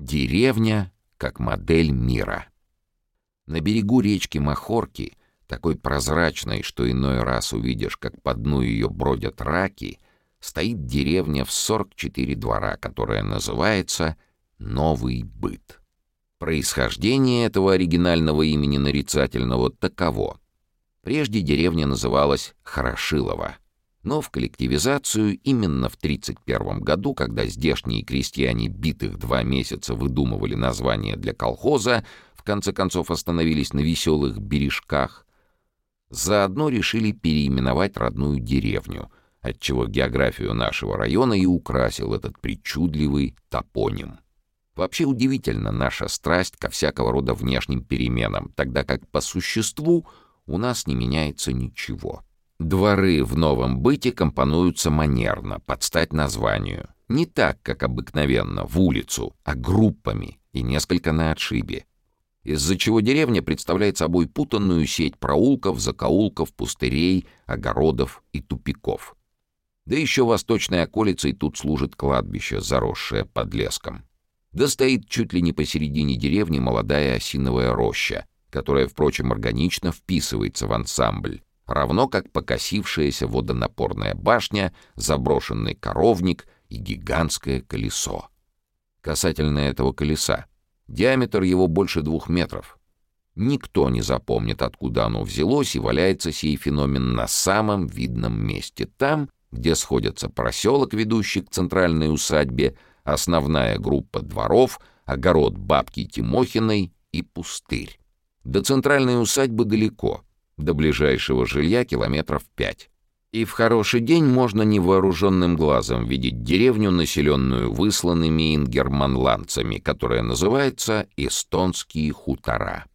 Деревня как модель мира. На берегу речки Махорки, такой прозрачной, что иной раз увидишь, как по дну ее бродят раки, стоит деревня в 44 двора, которая называется «Новый быт». Происхождение этого оригинального имени нарицательного таково. Прежде деревня называлась Хорошилово, но в коллективизацию именно в 1931 году, когда здешние крестьяне битых два месяца выдумывали название для колхоза, в конце концов остановились на веселых бережках, заодно решили переименовать родную деревню, отчего географию нашего района и украсил этот причудливый топоним. Вообще удивительно наша страсть ко всякого рода внешним переменам, тогда как по существу у нас не меняется ничего. Дворы в новом быте компонуются манерно, под стать названию. Не так, как обыкновенно, в улицу, а группами и несколько на отшибе. Из-за чего деревня представляет собой путанную сеть проулков, закоулков, пустырей, огородов и тупиков. Да еще восточной околицей тут служит кладбище, заросшее подлеском. Да стоит чуть ли не посередине деревни молодая осиновая роща, которая, впрочем, органично вписывается в ансамбль равно как покосившаяся водонапорная башня, заброшенный коровник и гигантское колесо. Касательно этого колеса. Диаметр его больше двух метров. Никто не запомнит, откуда оно взялось, и валяется сей феномен на самом видном месте, там, где сходятся проселок, ведущий к центральной усадьбе, основная группа дворов, огород бабки Тимохиной и пустырь. До центральной усадьбы далеко — до ближайшего жилья километров пять. И в хороший день можно невооруженным глазом видеть деревню, населенную высланными ингерманландцами, которая называется «Эстонские хутора».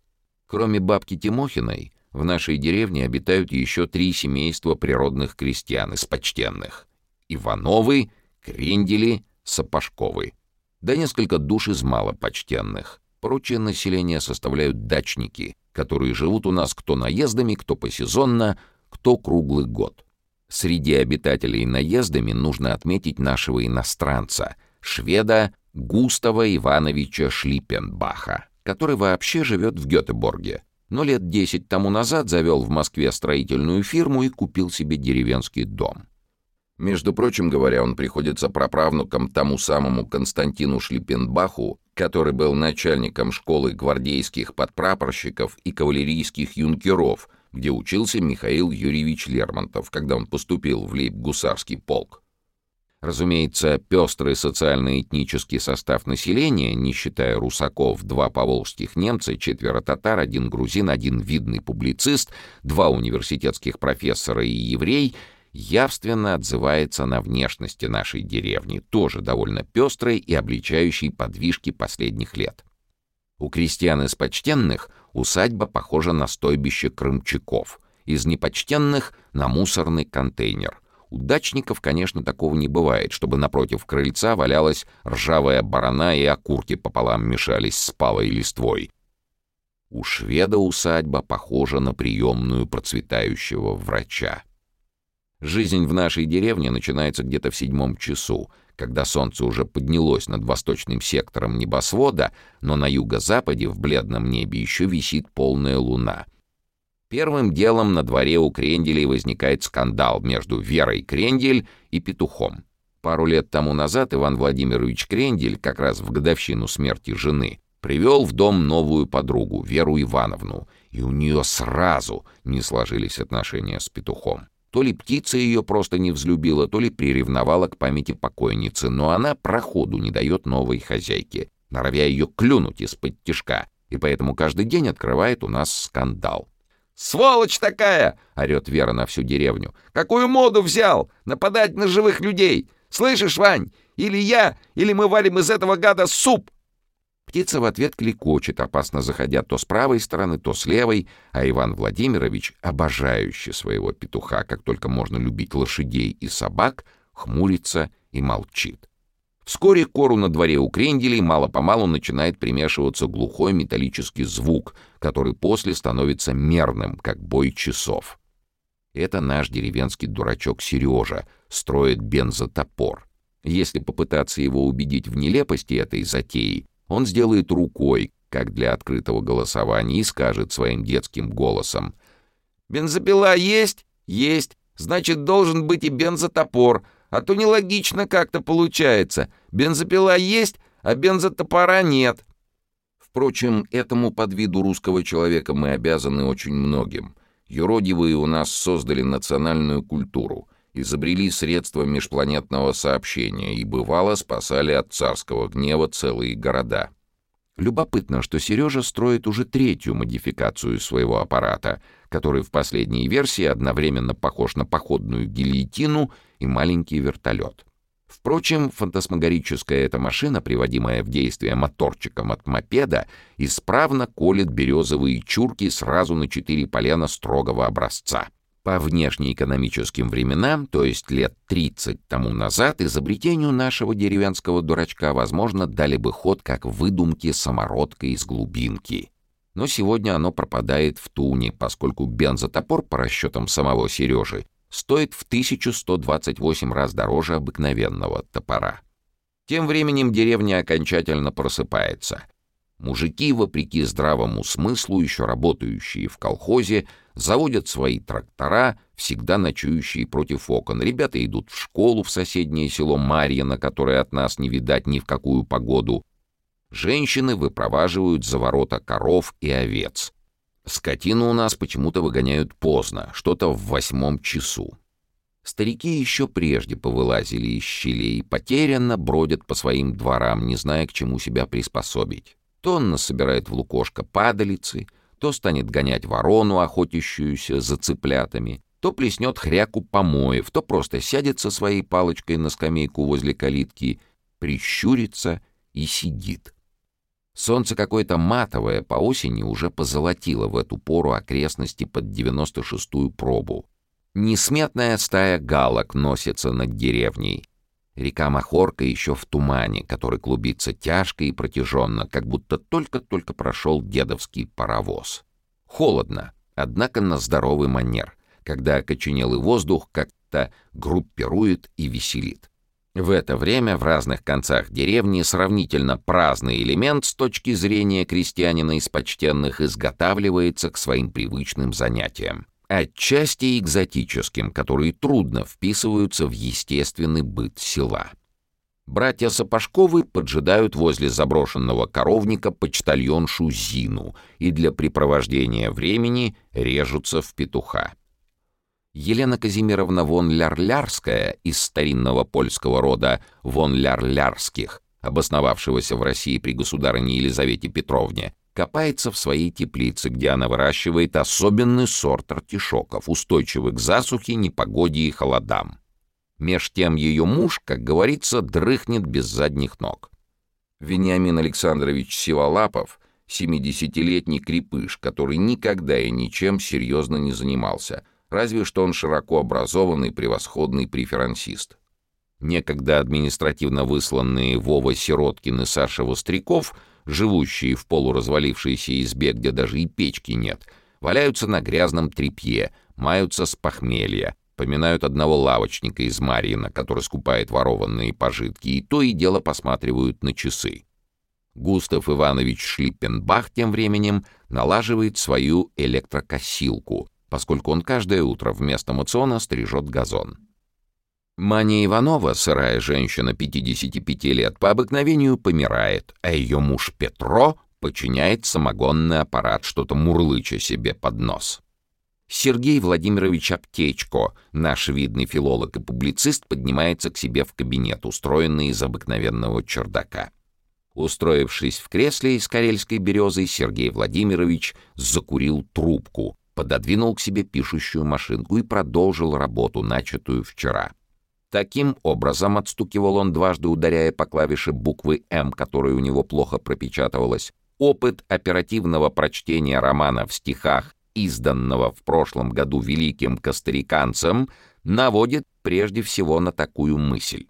Кроме бабки Тимохиной, в нашей деревне обитают еще три семейства природных крестьян из почтенных. Ивановы, Крендели, Сапожковы. Да несколько душ из малопочтенных. Прочее население составляют дачники, которые живут у нас кто наездами, кто посезонно, кто круглый год. Среди обитателей наездами нужно отметить нашего иностранца, шведа Густава Ивановича Шлиппенбаха, который вообще живет в Гетеборге, но лет десять тому назад завел в Москве строительную фирму и купил себе деревенский дом. Между прочим говоря, он приходится праправнуком тому самому Константину Шлиппенбаху, который был начальником школы гвардейских подпрапорщиков и кавалерийских юнкеров, где учился Михаил Юрьевич Лермонтов, когда он поступил в лейб-гусарский полк. Разумеется, пестрый социально-этнический состав населения, не считая русаков, два поволжских немца, четверо татар, один грузин, один видный публицист, два университетских профессора и еврей — явственно отзывается на внешности нашей деревни, тоже довольно пестрой и обличающей подвижки последних лет. У крестьян из почтенных усадьба похожа на стойбище крымчаков, из непочтенных — на мусорный контейнер. У дачников, конечно, такого не бывает, чтобы напротив крыльца валялась ржавая барана и окурки пополам мешались с палой листвой. У шведа усадьба похожа на приемную процветающего врача. Жизнь в нашей деревне начинается где-то в седьмом часу, когда солнце уже поднялось над восточным сектором небосвода, но на юго-западе в бледном небе еще висит полная луна. Первым делом на дворе у Кренделей возникает скандал между Верой Крендель и Петухом. Пару лет тому назад Иван Владимирович Крендель, как раз в годовщину смерти жены, привел в дом новую подругу, Веру Ивановну, и у нее сразу не сложились отношения с Петухом. То ли птица ее просто не взлюбила, то ли приревновала к памяти покойницы, но она проходу не дает новой хозяйке, норовя ее клюнуть из-под тишка, и поэтому каждый день открывает у нас скандал. «Сволочь такая!» — орет Вера на всю деревню. «Какую моду взял? Нападать на живых людей! Слышишь, Вань? Или я, или мы варим из этого гада суп!» Птица в ответ кликочет, опасно заходя то с правой стороны, то с левой, а Иван Владимирович, обожающий своего петуха, как только можно любить лошадей и собак, хмурится и молчит. Вскоре кору на дворе у кренделей мало-помалу начинает примешиваться глухой металлический звук, который после становится мерным, как бой часов. Это наш деревенский дурачок Сережа строит бензотопор. Если попытаться его убедить в нелепости этой затеи, Он сделает рукой, как для открытого голосования, и скажет своим детским голосом «Бензопила есть? Есть. Значит, должен быть и бензотопор, а то нелогично как-то получается. Бензопила есть, а бензотопора нет». Впрочем, этому подвиду русского человека мы обязаны очень многим. Юродивые у нас создали национальную культуру, изобрели средства межпланетного сообщения и, бывало, спасали от царского гнева целые города. Любопытно, что Сережа строит уже третью модификацию своего аппарата, который в последней версии одновременно похож на походную гильотину и маленький вертолет. Впрочем, фантасмагорическая эта машина, приводимая в действие моторчиком от мопеда, исправно колет березовые чурки сразу на четыре полена строгого образца. По внешнеэкономическим временам, то есть лет 30 тому назад, изобретению нашего деревенского дурачка, возможно, дали бы ход как выдумки самородка из глубинки. Но сегодня оно пропадает в туне, поскольку бензотопор, по расчетам самого Сережи, стоит в 1128 раз дороже обыкновенного топора. Тем временем деревня окончательно просыпается. Мужики, вопреки здравому смыслу, еще работающие в колхозе, заводят свои трактора, всегда ночующие против окон. Ребята идут в школу в соседнее село Марьино, которое от нас не видать ни в какую погоду. Женщины выпроваживают за ворота коров и овец. Скотину у нас почему-то выгоняют поздно, что-то в восьмом часу. Старики еще прежде повылазили из щелей, потерянно бродят по своим дворам, не зная, к чему себя приспособить. То он насобирает в лукошко падалицы, то станет гонять ворону, охотящуюся за цыплятами, то плеснет хряку помоев, то просто сядет со своей палочкой на скамейку возле калитки, прищурится и сидит. Солнце какое-то матовое по осени уже позолотило в эту пору окрестности под 96-ю пробу. Несметная стая галок носится над деревней — Река Махорка еще в тумане, который клубится тяжко и протяженно, как будто только-только прошел дедовский паровоз. Холодно, однако на здоровый манер, когда окоченелый воздух как-то группирует и веселит. В это время в разных концах деревни сравнительно праздный элемент с точки зрения крестьянина из почтенных изготавливается к своим привычным занятиям отчасти экзотическим, которые трудно вписываются в естественный быт села. Братья Сапожковы поджидают возле заброшенного коровника почтальоншу Зину и для препровождения времени режутся в петуха. Елена Казимировна вон Лярлярская из старинного польского рода вон Лярлярских, обосновавшегося в России при государыне Елизавете Петровне, копается в своей теплице, где она выращивает особенный сорт артишоков, устойчивый к засухе, непогоде и холодам. Меж тем ее муж, как говорится, дрыхнет без задних ног. Вениамин Александрович Сиволапов — семидесятилетний крепыш, который никогда и ничем серьезно не занимался, разве что он широко образованный превосходный преферансист. Некогда административно высланные Вова Сироткин и Саша Востряков — живущие в полуразвалившейся избе, где даже и печки нет, валяются на грязном тряпье, маются с похмелья, поминают одного лавочника из Марьина, который скупает ворованные пожитки, и то и дело посматривают на часы. Густав Иванович Шлиппенбах тем временем налаживает свою электрокосилку, поскольку он каждое утро вместо мациона стрижет газон. Маня Иванова, сырая женщина 55 лет, по обыкновению помирает, а ее муж Петро подчиняет самогонный аппарат, что-то мурлыча себе под нос. Сергей Владимирович Аптечко, наш видный филолог и публицист, поднимается к себе в кабинет, устроенный из обыкновенного чердака. Устроившись в кресле из карельской березы, Сергей Владимирович закурил трубку, пододвинул к себе пишущую машинку и продолжил работу, начатую вчера. Таким образом, отстукивал он дважды, ударяя по клавише буквы «М», которая у него плохо пропечатывалась, опыт оперативного прочтения романа в стихах, изданного в прошлом году великим костариканцем, наводит прежде всего на такую мысль.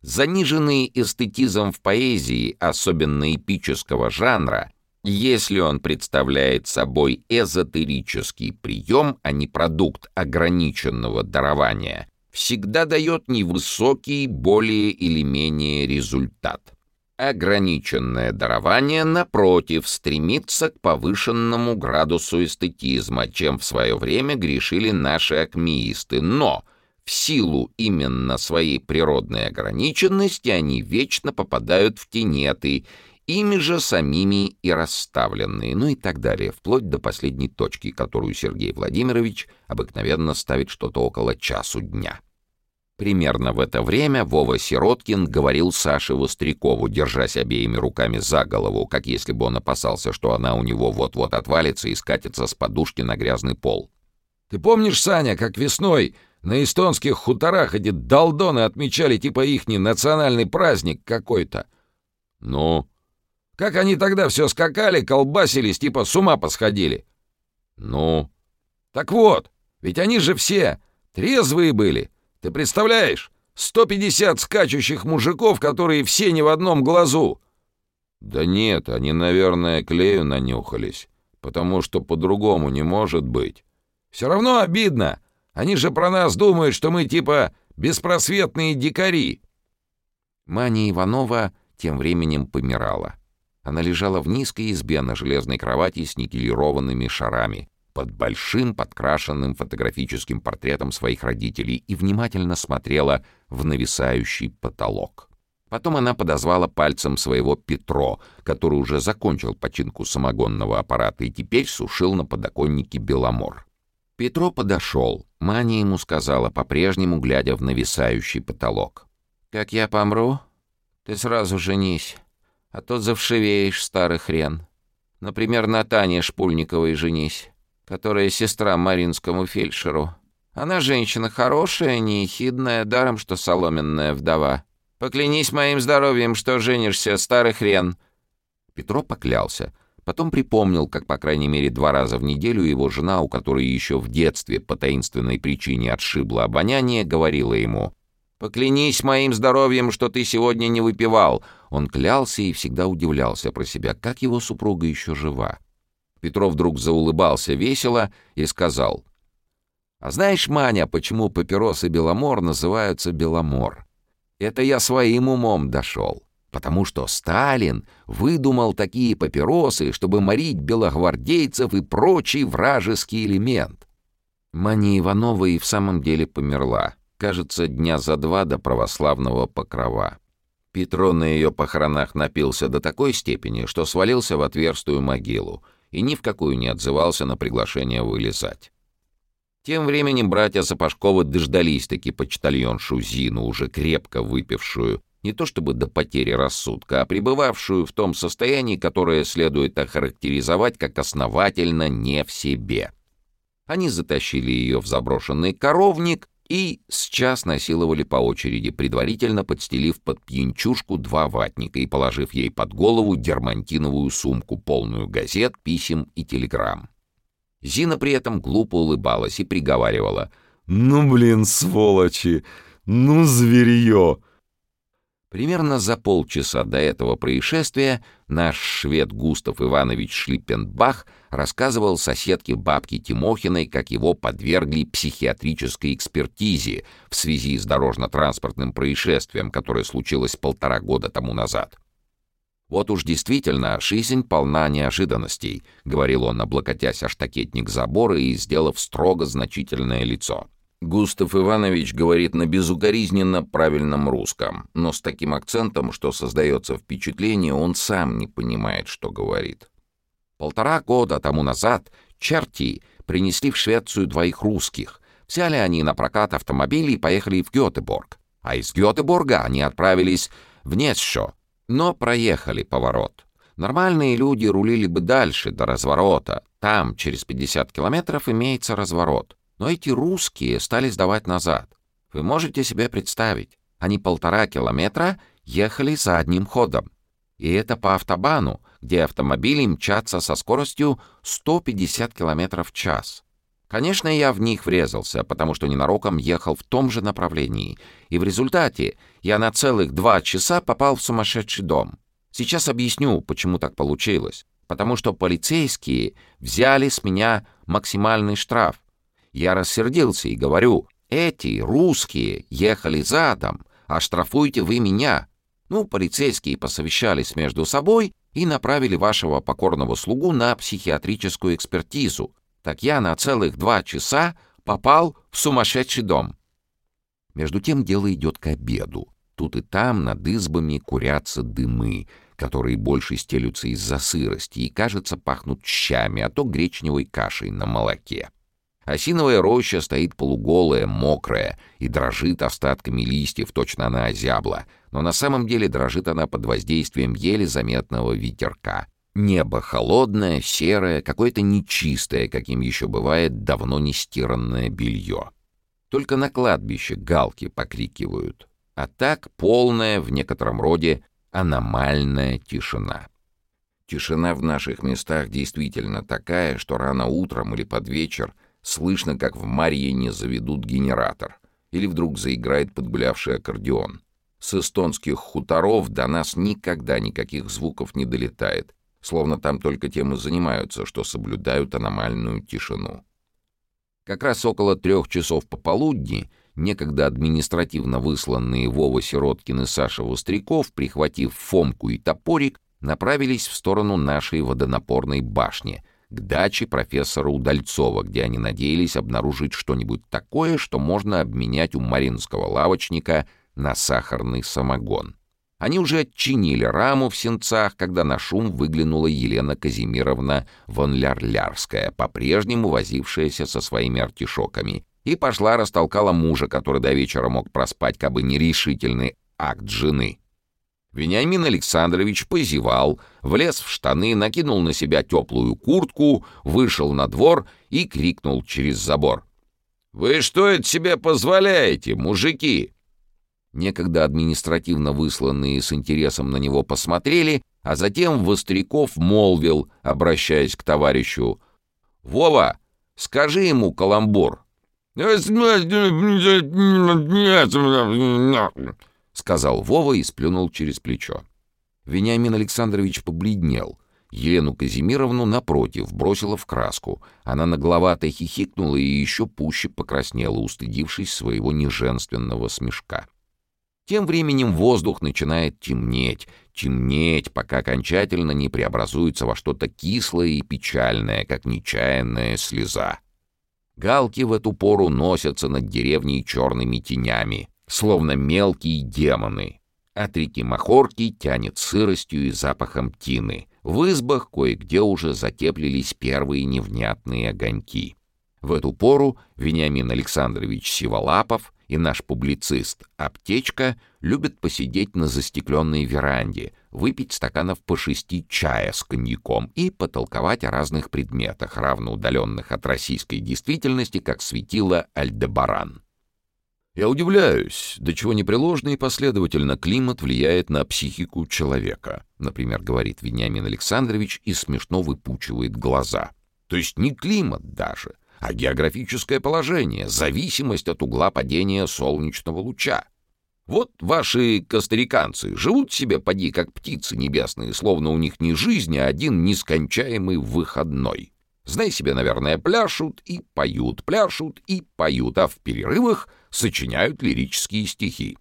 Заниженный эстетизм в поэзии, особенно эпического жанра, если он представляет собой эзотерический прием, а не продукт ограниченного дарования, всегда дает невысокий более или менее результат. Ограниченное дарование, напротив, стремится к повышенному градусу эстетизма, чем в свое время грешили наши акмеисты, но в силу именно своей природной ограниченности они вечно попадают в тенеты, ими же самими и расставленные, ну и так далее, вплоть до последней точки, которую Сергей Владимирович обыкновенно ставит что-то около часу дня. Примерно в это время Вова Сироткин говорил Саше Вострякову, держась обеими руками за голову, как если бы он опасался, что она у него вот-вот отвалится и скатится с подушки на грязный пол. «Ты помнишь, Саня, как весной на эстонских хуторах эти долдоны отмечали типа ихний национальный праздник какой-то?» «Ну?» «Как они тогда все скакали, колбасились, типа с ума посходили?» «Ну?» «Так вот, ведь они же все трезвые были». Ты представляешь? 150 скачущих мужиков, которые все не в одном глазу!» «Да нет, они, наверное, клею нанюхались, потому что по-другому не может быть». «Все равно обидно. Они же про нас думают, что мы типа беспросветные дикари». Маня Иванова тем временем помирала. Она лежала в низкой избе на железной кровати с никелированными шарами, под большим подкрашенным фотографическим портретом своих родителей и внимательно смотрела в нависающий потолок. Потом она подозвала пальцем своего Петро, который уже закончил починку самогонного аппарата и теперь сушил на подоконнике Беломор. Петро подошел. Маня ему сказала, по-прежнему глядя в нависающий потолок. «Как я помру, ты сразу женись, а то завшивеешь, старый хрен. Например, на Тане Шпульниковой женись которая сестра Маринскому фельдшеру. Она женщина хорошая, неехидная, даром что соломенная вдова. Поклянись моим здоровьем, что женишься, старый хрен». Петро поклялся. Потом припомнил, как по крайней мере два раза в неделю его жена, у которой еще в детстве по таинственной причине отшибла обоняние, говорила ему «Поклянись моим здоровьем, что ты сегодня не выпивал». Он клялся и всегда удивлялся про себя, как его супруга еще жива. Петров вдруг заулыбался весело и сказал. «А знаешь, Маня, почему папиросы Беломор называются Беломор? Это я своим умом дошел. Потому что Сталин выдумал такие папиросы, чтобы морить белогвардейцев и прочий вражеский элемент». Маня Иванова и в самом деле померла. Кажется, дня за два до православного покрова. Петро на ее похоронах напился до такой степени, что свалился в отверстую могилу — и ни в какую не отзывался на приглашение вылезать. Тем временем братья Сапожковы дождались-таки почтальоншу Зину, уже крепко выпившую, не то чтобы до потери рассудка, а пребывавшую в том состоянии, которое следует охарактеризовать как основательно не в себе. Они затащили ее в заброшенный коровник и с час насиловали по очереди, предварительно подстелив под пьянчушку два ватника и положив ей под голову дермантиновую сумку, полную газет, писем и телеграмм. Зина при этом глупо улыбалась и приговаривала «Ну, блин, сволочи! Ну, зверье!» Примерно за полчаса до этого происшествия наш швед Густав Иванович Шлиппенбах рассказывал соседке бабки Тимохиной, как его подвергли психиатрической экспертизе в связи с дорожно-транспортным происшествием, которое случилось полтора года тому назад. «Вот уж действительно, жизнь полна неожиданностей», — говорил он, облокотясь о штакетник забора и сделав строго значительное лицо. Густав Иванович говорит на безукоризненно правильном русском, но с таким акцентом, что создается впечатление, он сам не понимает, что говорит. Полтора года тому назад черти принесли в Швецию двоих русских. Взяли они на прокат автомобили и поехали в Гетеборг. А из Гетеборга они отправились в Несшо, но проехали поворот. Нормальные люди рулили бы дальше, до разворота. Там, через 50 километров, имеется разворот. Но эти русские стали сдавать назад. Вы можете себе представить, они полтора километра ехали за одним ходом. И это по автобану, где автомобили мчатся со скоростью 150 км в час. Конечно, я в них врезался, потому что ненароком ехал в том же направлении, и в результате я на целых два часа попал в сумасшедший дом. Сейчас объясню, почему так получилось. Потому что полицейские взяли с меня максимальный штраф, я рассердился и говорю, эти русские ехали задом, а штрафуйте вы меня. Ну, полицейские посовещались между собой и направили вашего покорного слугу на психиатрическую экспертизу. Так я на целых два часа попал в сумасшедший дом. Между тем дело идет к обеду. Тут и там над избами курятся дымы, которые больше стелются из-за сырости и, кажется, пахнут щами, а то гречневой кашей на молоке. Осиновая роща стоит полуголая, мокрая и дрожит остатками листьев, точно она озябла, но на самом деле дрожит она под воздействием еле заметного ветерка. Небо холодное, серое, какое-то нечистое, каким еще бывает давно не стиранное белье. Только на кладбище галки покрикивают, а так полная, в некотором роде, аномальная тишина. Тишина в наших местах действительно такая, что рано утром или под вечер слышно, как в Марьине заведут генератор, или вдруг заиграет подгулявший аккордеон. С эстонских хуторов до нас никогда никаких звуков не долетает, словно там только тем и занимаются, что соблюдают аномальную тишину. Как раз около трех часов пополудни некогда административно высланные Вова Сироткин и Саша Востряков, прихватив Фомку и топорик, направились в сторону нашей водонапорной башни, к даче профессора Удальцова, где они надеялись обнаружить что-нибудь такое, что можно обменять у маринского лавочника на сахарный самогон. Они уже отчинили раму в сенцах, когда на шум выглянула Елена Казимировна Вонлярлярская, по-прежнему возившаяся со своими артишоками, и пошла растолкала мужа, который до вечера мог проспать, кабы нерешительный акт жены. Вениамин Александрович позевал, влез в штаны, накинул на себя теплую куртку, вышел на двор и крикнул через забор. «Вы что это себе позволяете, мужики?» Некогда административно высланные с интересом на него посмотрели, а затем Востряков молвил, обращаясь к товарищу, «Вова, скажи ему каламбур». Сказал Вова и сплюнул через плечо. Вениамин Александрович побледнел. Елену Казимировну, напротив, бросила в краску. Она нагловато хихикнула и еще пуще покраснела, устыдившись своего неженственного смешка. Тем временем воздух начинает темнеть, темнеть, пока окончательно не преобразуется во что-то кислое и печальное, как нечаянная слеза. Галки в эту пору носятся над деревней черными тенями, словно мелкие демоны. От реки Махорки тянет сыростью и запахом тины. В избах кое-где уже затеплились первые невнятные огоньки. В эту пору Вениамин Александрович Сиволапов и наш публицист Аптечка любят посидеть на застекленной веранде, выпить стаканов по шести чая с коньяком и потолковать о разных предметах, равно удаленных от российской действительности, как светило Альдебаран. Я удивляюсь, до чего непреложно и последовательно климат влияет на психику человека, например, говорит Вениамин Александрович и смешно выпучивает глаза. То есть не климат даже, а географическое положение, зависимость от угла падения солнечного луча. Вот ваши костариканцы живут себе, поди, как птицы небесные, словно у них не жизнь, а один нескончаемый выходной. Знай себе, наверное, пляшут и поют, пляшут и поют, а в перерывах сочиняют лирические стихи.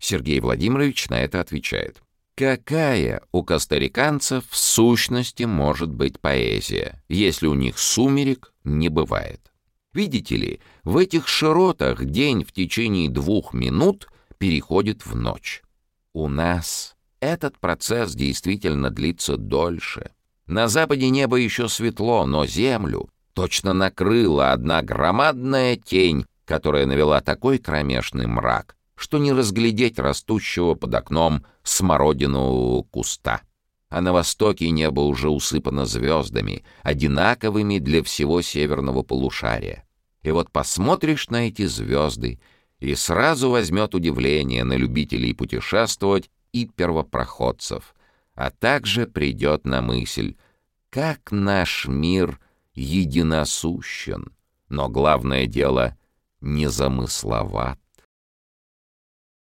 Сергей Владимирович на это отвечает. Какая у костариканцев в сущности может быть поэзия, если у них сумерек не бывает? Видите ли, в этих широтах день в течение двух минут переходит в ночь. У нас этот процесс действительно длится дольше. На западе небо еще светло, но землю точно накрыла одна громадная тень, которая навела такой кромешный мрак, что не разглядеть растущего под окном смородинового куста. А на востоке небо уже усыпано звездами, одинаковыми для всего северного полушария. И вот посмотришь на эти звезды, и сразу возьмет удивление на любителей путешествовать и первопроходцев, а также придет на мысль, как наш мир единосущен, но главное дело — незамысловат.